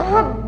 啊